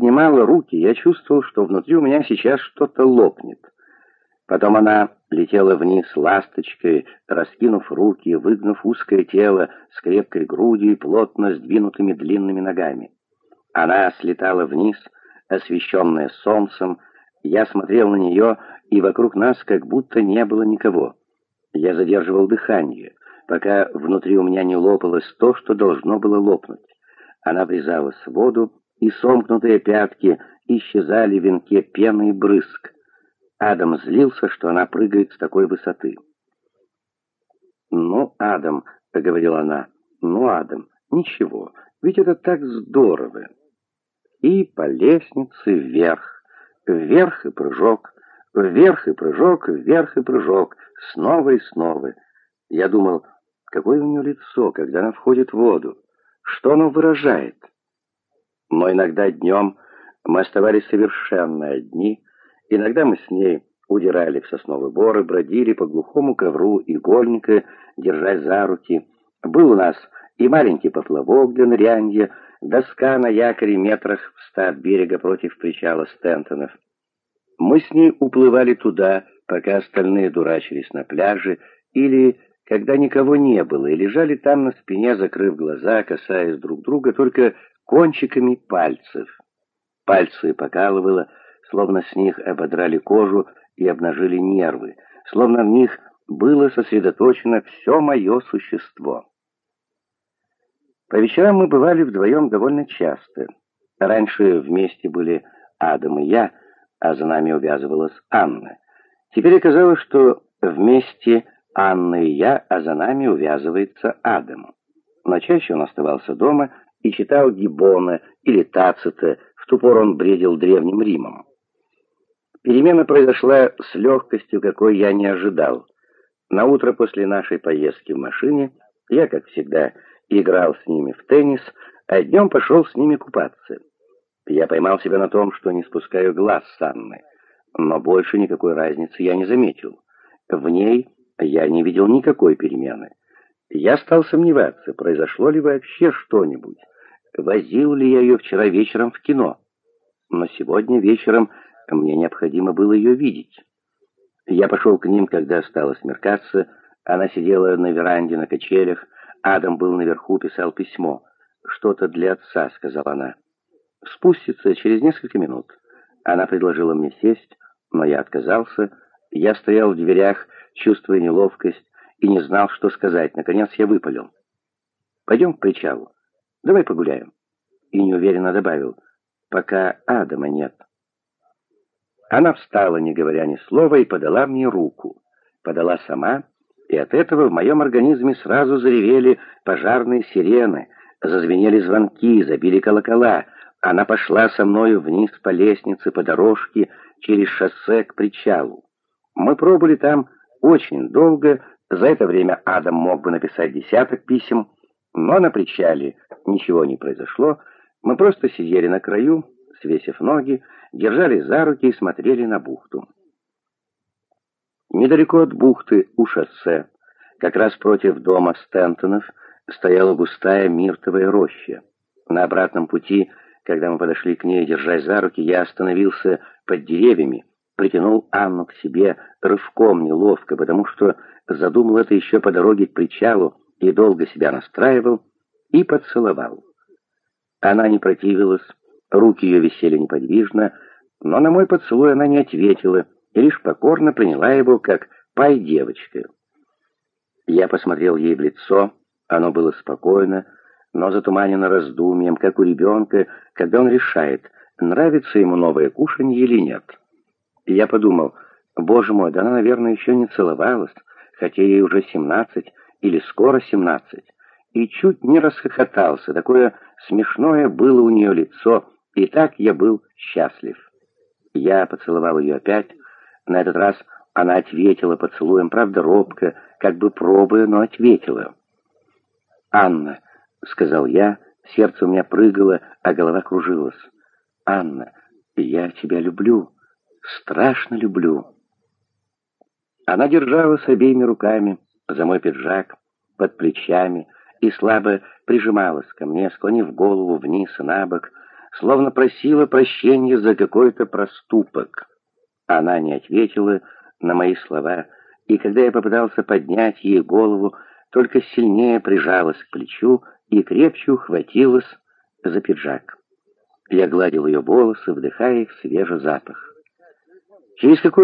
поднимала руки, я чувствовал, что внутри у меня сейчас что-то лопнет. Потом она летела вниз ласточкой, раскинув руки, выгнув узкое тело с крепкой грудью и плотно сдвинутыми длинными ногами. Она слетала вниз, освещенная солнцем. Я смотрел на нее, и вокруг нас как будто не было никого. Я задерживал дыхание, пока внутри у меня не лопалось то, что должно было лопнуть. Она врезалась в воду, и сомкнутые пятки исчезали в венке пены и брызг. Адам злился, что она прыгает с такой высоты. «Ну, Адам», — говорила она, — «ну, Адам, ничего, ведь это так здорово». И по лестнице вверх, вверх и прыжок, вверх и прыжок, вверх и прыжок, снова и снова. Я думал, какое у нее лицо, когда она входит в воду, что оно выражает. Но иногда днем мы оставались совершенно одни, иногда мы с ней удирали в сосновый бор и бродили по глухому ковру игольника, держась за руки. Был у нас и маленький поплавок для нырянья, доска на якоре метрах в ста от берега против причала Стентонов. Мы с ней уплывали туда, пока остальные дурачились на пляже, или когда никого не было, и лежали там на спине, закрыв глаза, касаясь друг друга только кончиками пальцев. Пальцы покалывало, словно с них ободрали кожу и обнажили нервы, словно в них было сосредоточено все мое существо. По вечерам мы бывали вдвоем довольно часто. Раньше вместе были Адам и я, а за нами увязывалась Анна. Теперь оказалось, что вместе Анна и я, а за нами увязывается Адам. Но чаще он оставался дома и читал Гиббона или Тацита, в ту пору он бредил Древним Римом. Перемена произошла с легкостью, какой я не ожидал. На утро после нашей поездки в машине я, как всегда, играл с ними в теннис, а днем пошел с ними купаться. Я поймал себя на том, что не спускаю глаз с Анны, но больше никакой разницы я не заметил. В ней я не видел никакой перемены. Я стал сомневаться, произошло ли вообще что-нибудь. Возил ли я ее вчера вечером в кино? Но сегодня вечером мне необходимо было ее видеть. Я пошел к ним, когда стало смеркаться. Она сидела на веранде на качелях. Адам был наверху, писал письмо. «Что-то для отца», — сказала она. «Спустится через несколько минут». Она предложила мне сесть, но я отказался. Я стоял в дверях, чувствуя неловкость, и не знал, что сказать. Наконец я выпалил. «Пойдем к причалу. Давай погуляем». И неуверенно добавил, «Пока Адама нет». Она встала, не говоря ни слова, и подала мне руку. Подала сама, и от этого в моем организме сразу заревели пожарные сирены, зазвенели звонки, забили колокола. Она пошла со мною вниз по лестнице, по дорожке, через шоссе к причалу. Мы пробыли там очень долго, за это время Адам мог бы написать десяток писем, но на причале ничего не произошло, мы просто сидели на краю, свесив ноги, держались за руки и смотрели на бухту. Недалеко от бухты, у шоссе, как раз против дома Стентонов, стояла густая миртовая роща. На обратном пути, когда мы подошли к ней, держась за руки, я остановился под деревьями, притянул Анну к себе рывком неловко, потому что задумал это еще по дороге к причалу и долго себя настраивал, и поцеловал. Она не противилась, руки ее висели неподвижно, но на мой поцелуй она не ответила и лишь покорно приняла его как пай-девочка. Я посмотрел ей в лицо, оно было спокойно, но затуманено раздумьем, как у ребенка, когда он решает, нравится ему новое кушанье или нет. Я подумал, боже мой, да она, наверное, еще не целовалась, хотя ей уже семнадцать или скоро семнадцать, и чуть не расхохотался, такое смешное было у нее лицо, и так я был счастлив. Я поцеловал ее опять. На этот раз она ответила поцелуем, правда, робко, как бы пробуя, но ответила. «Анна», — сказал я, сердце у меня прыгало, а голова кружилась. «Анна, я тебя люблю, страшно люблю». Она держалась обеими руками за мой пиджак, под плечами, и слабо прижималась ко мне, склонив голову вниз и на бок, словно просила прощения за какой-то проступок. Она не ответила на мои слова, и когда я попытался поднять ей голову, только сильнее прижалась к плечу и крепче ухватилась за пиджак. Я гладил ее волосы, вдыхая их свежий запах. Через какое-то